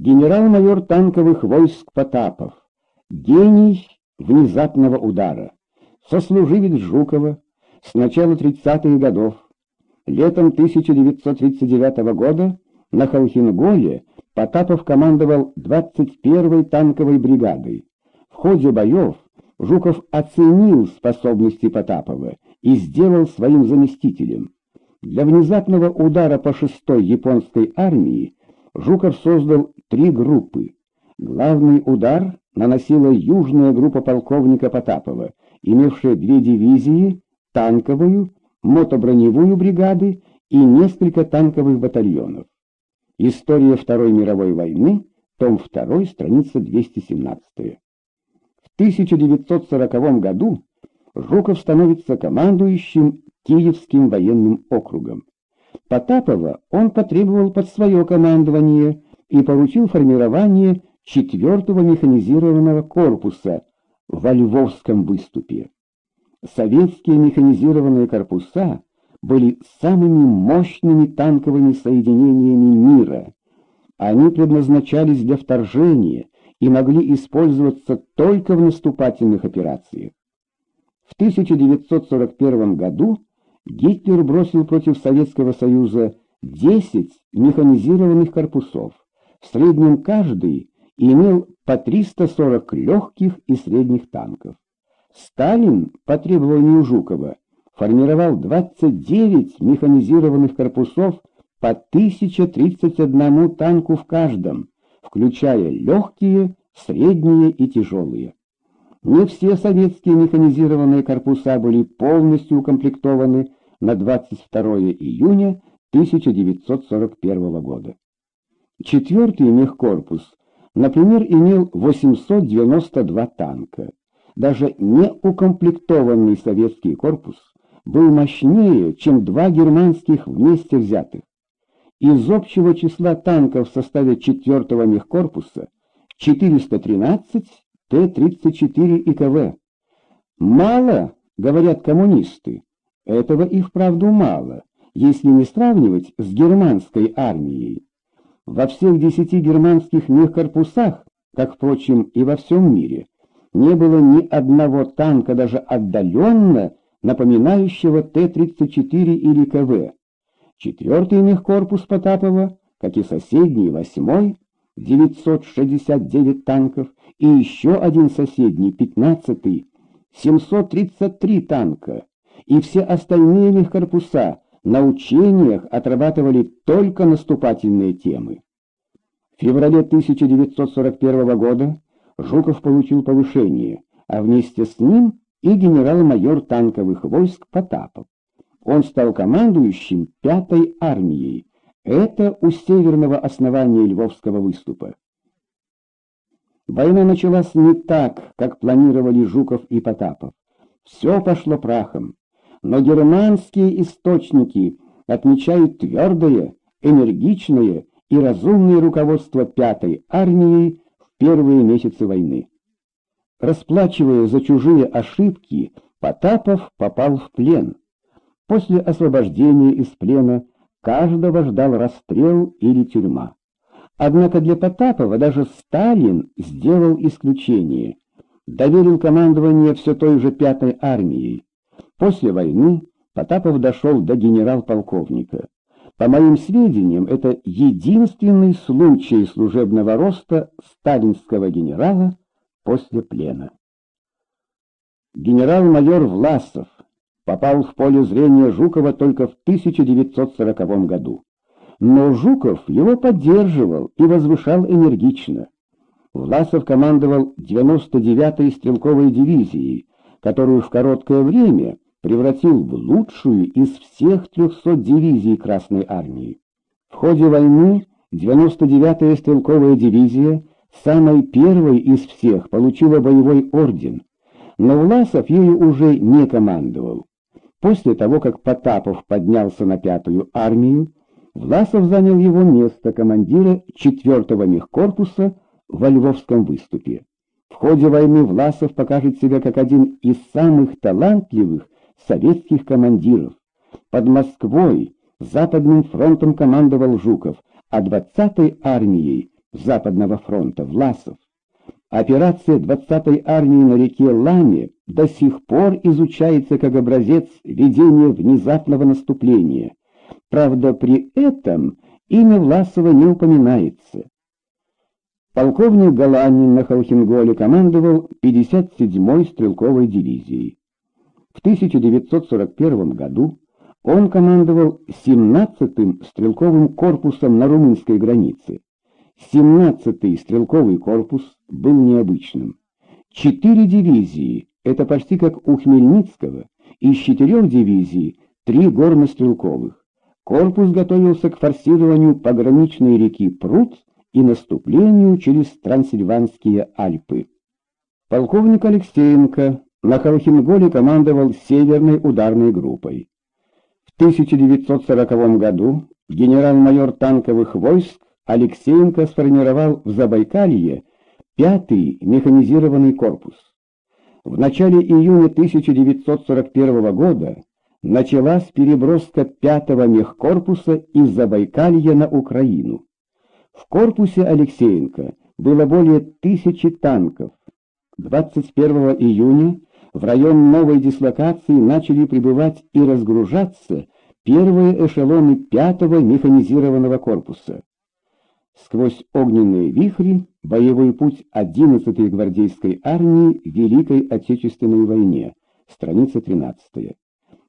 Генерал-майор танковых войск Потапов, гений внезапного удара, сослуживец Жукова с начала 30-х годов, летом 1939 года на Холхинголе Потапов командовал 21-й танковой бригадой. В ходе боев Жуков оценил способности Потапова и сделал своим заместителем. Для внезапного удара по 6-й японской армии Жуков создал три группы. Главный удар наносила южная группа полковника Потапова, имевшая две дивизии, танковую, мотоброневую бригады и несколько танковых батальонов. История Второй мировой войны, том 2, страница 217. В 1940 году Жуков становится командующим Киевским военным округом. Потапова он потребовал под свое командование и поручил формирование 4-го механизированного корпуса во Львовском выступе. Советские механизированные корпуса были самыми мощными танковыми соединениями мира. Они предназначались для вторжения и могли использоваться только в наступательных операциях. В 1941 году Гитлер бросил против Советского Союза 10 механизированных корпусов. В среднем каждый имел по 340 легких и средних танков. Сталин, по требованию Жукова, формировал 29 механизированных корпусов по 1031 танку в каждом, включая легкие, средние и тяжелые. Не все советские механизированные корпуса были полностью укомплектованы на 22 июня 1941 года. Четвертый мехкорпус, например, имел 892 танка. Даже неукомплектованный советский корпус был мощнее, чем два германских вместе взятых. Из общего числа танков в составе четвертого мехкорпуса 413 Т-34 и КВ. Мало, говорят коммунисты. Этого и вправду мало, если не сравнивать с германской армией. Во всех десяти германских мехкорпусах, как, впрочем, и во всем мире, не было ни одного танка, даже отдаленно напоминающего Т-34 или КВ. Четвертый мехкорпус Потапова, как и соседний, восьмой, 969 танков, и еще один соседний, 15-й, 733 танка, и все остальные мехкорпуса на учениях отрабатывали только наступательные темы. В феврале 1941 года Жуков получил повышение, а вместе с ним и генерал-майор танковых войск Потапов. Он стал командующим пятой армией. Это у северного основания Львовского выступа. Война началась не так, как планировали Жуков и Потапов. Все пошло прахом но германские источники отмечают твердое, энергичное и разумное руководство Пятой армией в первые месяцы войны. Расплачивая за чужие ошибки, Потапов попал в плен. После освобождения из плена каждого ждал расстрел или тюрьма. Однако для Потапова даже Сталин сделал исключение, доверил командование все той же Пятой армией. После войны Потапов дошел до генерал-полковника. По моим сведениям, это единственный случай служебного роста сталинского генерала после плена. Генерал-майор Власов попал в поле зрения Жукова только в 1940 году. Но Жуков его поддерживал и возвышал энергично. Власов командовал 99-й стрелковой дивизией, которую в короткое время превратил в лучшую из всех 300 дивизий Красной Армии. В ходе войны 99-я стрелковая дивизия, самой первой из всех, получила боевой орден, но Власов ею уже не командовал. После того, как Потапов поднялся на пятую армию, Власов занял его место командира 4-го мехкорпуса во Львовском выступе. В ходе войны Власов покажет себя как один из самых талантливых советских командиров. Под Москвой Западным фронтом командовал Жуков, а 20-й армией Западного фронта, Власов. Операция 20-й армии на реке Ламе до сих пор изучается как образец ведения внезапного наступления. Правда, при этом имя Власова не упоминается. Полковник Галанин на Холхенголе командовал 57-й стрелковой дивизией. В 1941 году он командовал 17-м стрелковым корпусом на румынской границе. 17-й стрелковый корпус был необычным. Четыре дивизии, это почти как у Хмельницкого, из четырех дивизий три горнострелковых. Корпус готовился к форсированию пограничной реки Прут и наступлению через Трансильванские Альпы. Полковник Алексеенко на Холхенголе командовал Северной ударной группой. В 1940 году генерал-майор танковых войск Алексеенко сформировал в Забайкалье пятый механизированный корпус. В начале июня 1941 года началась переброска пятого мехкорпуса из Забайкалья на Украину. В корпусе Алексеенко было более тысячи танков. 21 июня в район новой дислокации начали прибывать и разгружаться первые эшелоны пятого механизированного корпуса. Сквозь огненные вихри боевой путь 11-й гвардейской армии в Великой Отечественной войне, страница 13.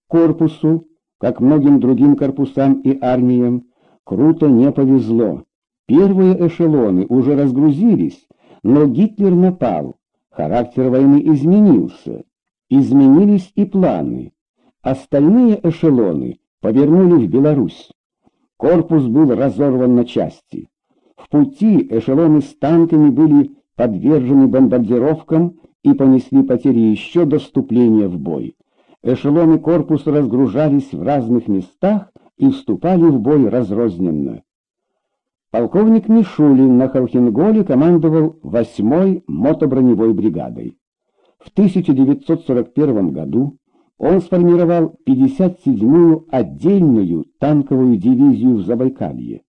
Корпусу, как многим другим корпусам и армиям, круто не повезло. Первые эшелоны уже разгрузились, но Гитлер напал, характер войны изменился, изменились и планы. Остальные эшелоны повернули в Беларусь. Корпус был разорван на части. В пути эшелоны с танками были подвержены бомбардировкам и понесли потери еще до вступления в бой. Эшелоны корпуса разгружались в разных местах и вступали в бой разрозненно. Полковник Мишулин на Холхенголе командовал 8-й мотоброневой бригадой. В 1941 году он сформировал 57-ю отдельную танковую дивизию в Забайкалье.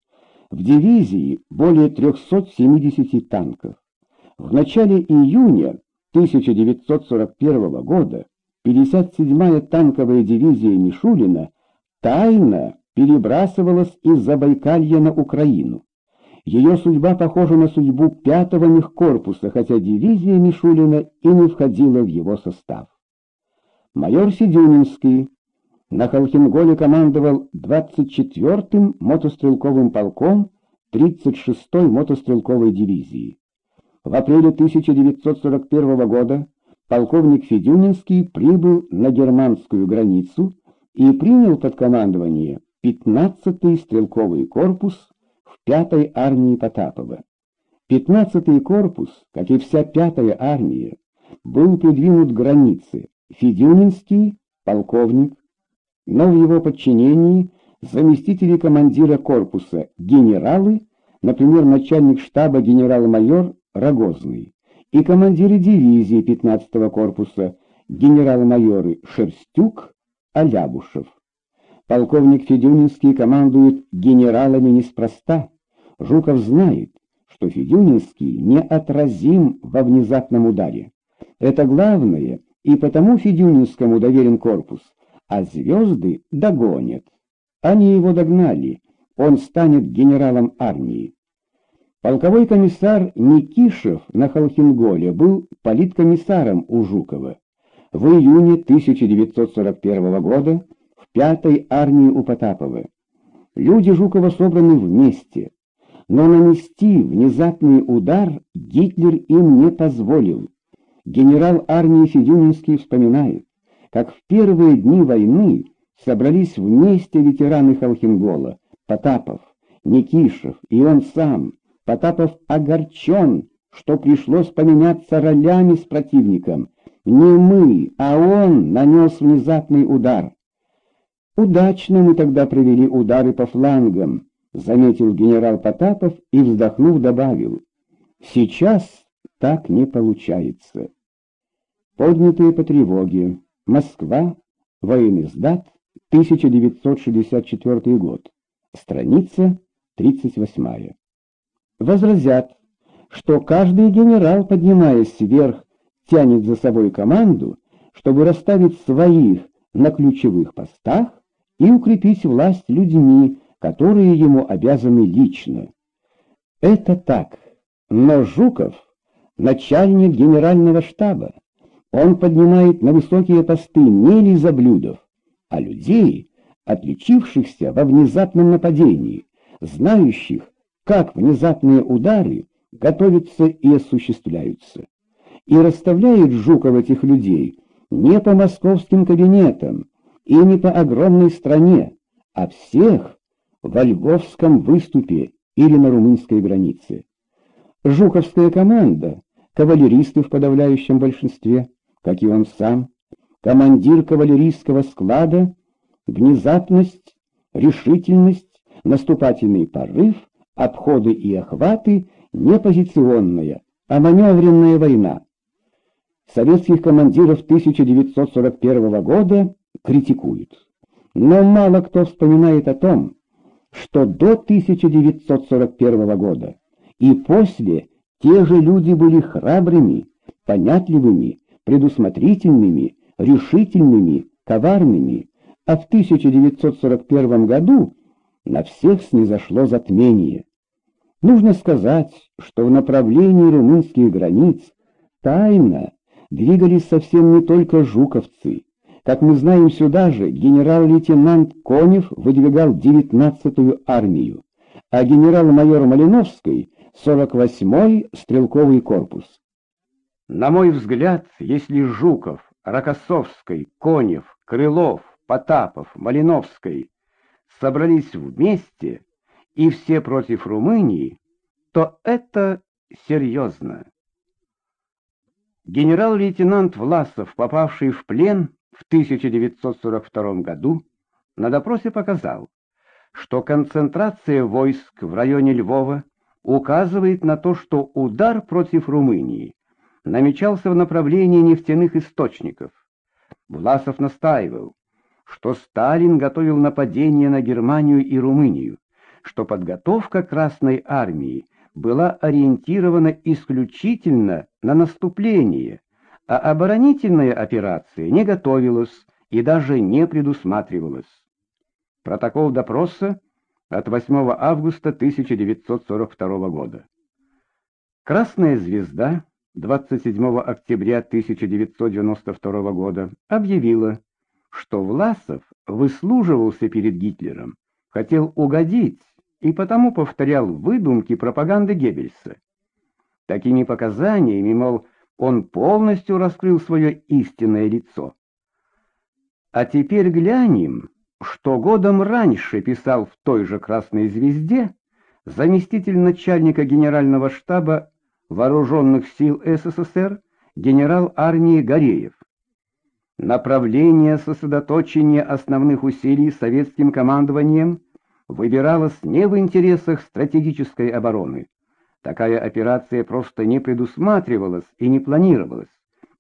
В дивизии более 370 танков. В начале июня 1941 года 57-я танковая дивизия Мишулина тайно перебрасывалась из Забайкалья на Украину. Ее судьба похожа на судьбу пятого мехкорпуса, хотя дивизия Мишулина и не входила в его состав. Майор Сидюнинский на Холхенголе командовал 24-м мотострелковым полком 36-й мотострелковой дивизии. В апреле 1941 года полковник Федюнинский прибыл на германскую границу и принял под командование 15-й стрелковый корпус пятой армии Потапова. Пятнадцатый корпус, как и вся пятая армия, был придвинут к границе. Федюнинский — полковник, но в его подчинении заместители командира корпуса, генералы, например, начальник штаба генерал-майор Рогозный, и командиры дивизии 15-го корпуса, генерал-майоры Шерстюк, Алябушев. Полковник Федюнинский командует генералами неспроста. Жуков знает, что Федюнинский неотразим во внезапном ударе. Это главное, и потому Федюнинскому доверен корпус, а звезды догонят. Они его догнали, он станет генералом армии. Полковой комиссар Никишев на Холхенголе был политкомиссаром у Жукова. В июне 1941 года в пятой армии у Потапова. Люди Жукова собраны вместе, но нанести внезапный удар Гитлер им не позволил. Генерал армии Федюнинский вспоминает, как в первые дни войны собрались вместе ветераны Холхенгола, Потапов, Никишев и он сам. Потапов огорчен, что пришлось поменяться ролями с противником. Не мы, а он нанес внезапный удар. Удачно мы тогда провели удары по флангам, заметил генерал Потапов и, вздохнув, добавил, «Сейчас так не получается». Поднятые по тревоге. Москва. Военный сдат. 1964 год. Страница 38. возразят, что каждый генерал, поднимаясь вверх, тянет за собой команду, чтобы расставить своих на ключевых постах и укрепить власть людьми, которые ему обязаны лично. Это так, но Жуков — начальник генерального штаба. Он поднимает на высокие посты не лизоблюдов, а людей, отличившихся во внезапном нападении, знающих, как внезапные удары готовятся и осуществляются. И расставляет Жуков этих людей не по московским кабинетам и не по огромной стране, а всех во Львовском выступе или на румынской границе. Жуковская команда, кавалеристы в подавляющем большинстве, как и он сам, командир кавалерийского склада, внезапность, решительность, наступательный порыв, обходы и охваты не позиционная, а маневренная война. Советских командиров 1941 года критикуют. Но мало кто вспоминает о том, что до 1941 года и после те же люди были храбрыми, понятливыми, предусмотрительными, решительными, коварными, а в 1941 году на всех снизошло затмение. Нужно сказать, что в направлении румынских границ тайно двигались совсем не только жуковцы. Как мы знаем, сюда же генерал-лейтенант Конев выдвигал 19-ю армию, а генерал-майор Малиновский — 48-й стрелковый корпус. На мой взгляд, если Жуков, Рокоссовский, Конев, Крылов, Потапов, Малиновский собрались вместе и все против Румынии, то это серьезно. Генерал-лейтенант Власов, попавший в плен в 1942 году, на допросе показал, что концентрация войск в районе Львова указывает на то, что удар против Румынии намечался в направлении нефтяных источников. Власов настаивал, что Сталин готовил нападение на Германию и Румынию, что подготовка Красной Армии была ориентирована исключительно на наступление, а оборонительная операция не готовилась и даже не предусматривалась. Протокол допроса от 8 августа 1942 года. Красная звезда 27 октября 1992 года объявила, что Власов выслуживался перед Гитлером, хотел угодить и потому повторял выдумки пропаганды Геббельса. Такими показаниями, мол, он полностью раскрыл свое истинное лицо. А теперь глянем, что годом раньше писал в той же «Красной звезде» заместитель начальника генерального штаба Вооруженных сил СССР генерал армии Гореев. Направление сосредоточения основных усилий советским командованием выбиралось не в интересах стратегической обороны. Такая операция просто не предусматривалась и не планировалась,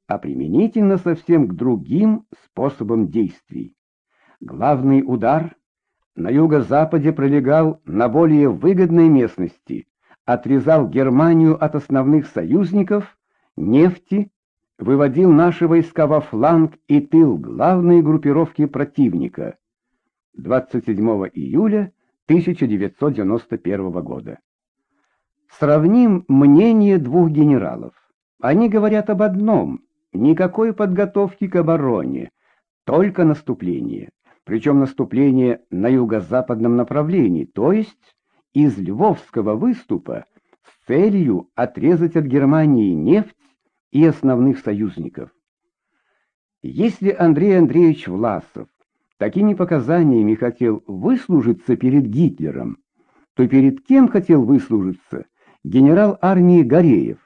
а применительно совсем к другим способам действий. Главный удар на юго-западе пролегал на более выгодной местности, отрезал Германию от основных союзников, нефти, выводил наши войска во фланг и тыл главной группировки противника 27 июля 1991 года. Сравним мнение двух генералов. Они говорят об одном — никакой подготовки к обороне, только наступление, причем наступление на юго-западном направлении, то есть из Львовского выступа с целью отрезать от Германии нефть и основных союзников. Если Андрей Андреевич Власов такими показаниями хотел выслужиться перед Гитлером, то перед кем хотел выслужиться генерал армии Гореев?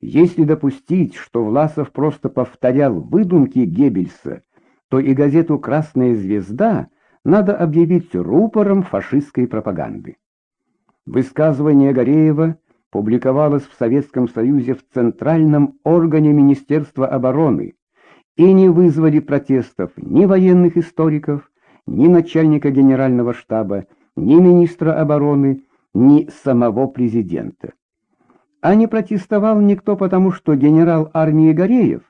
Если допустить, что Власов просто повторял выдумки Геббельса, то и газету «Красная звезда» надо объявить рупором фашистской пропаганды. Высказывание Гореева – публиковалось в Советском Союзе в Центральном органе Министерства обороны и не вызвали протестов ни военных историков, ни начальника генерального штаба, ни министра обороны, ни самого президента. А не протестовал никто, потому что генерал армии Гореев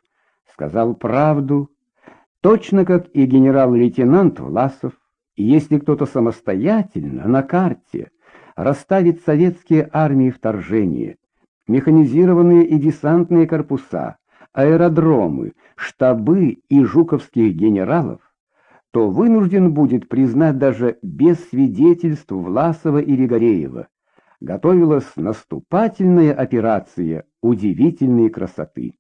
сказал правду, точно как и генерал-лейтенант Власов. Если кто-то самостоятельно на карте расставит советские армии вторжения, механизированные и десантные корпуса, аэродромы, штабы и жуковских генералов, то вынужден будет признать даже без свидетельств Власова или Гореева. Готовилась наступательная операция удивительной красоты.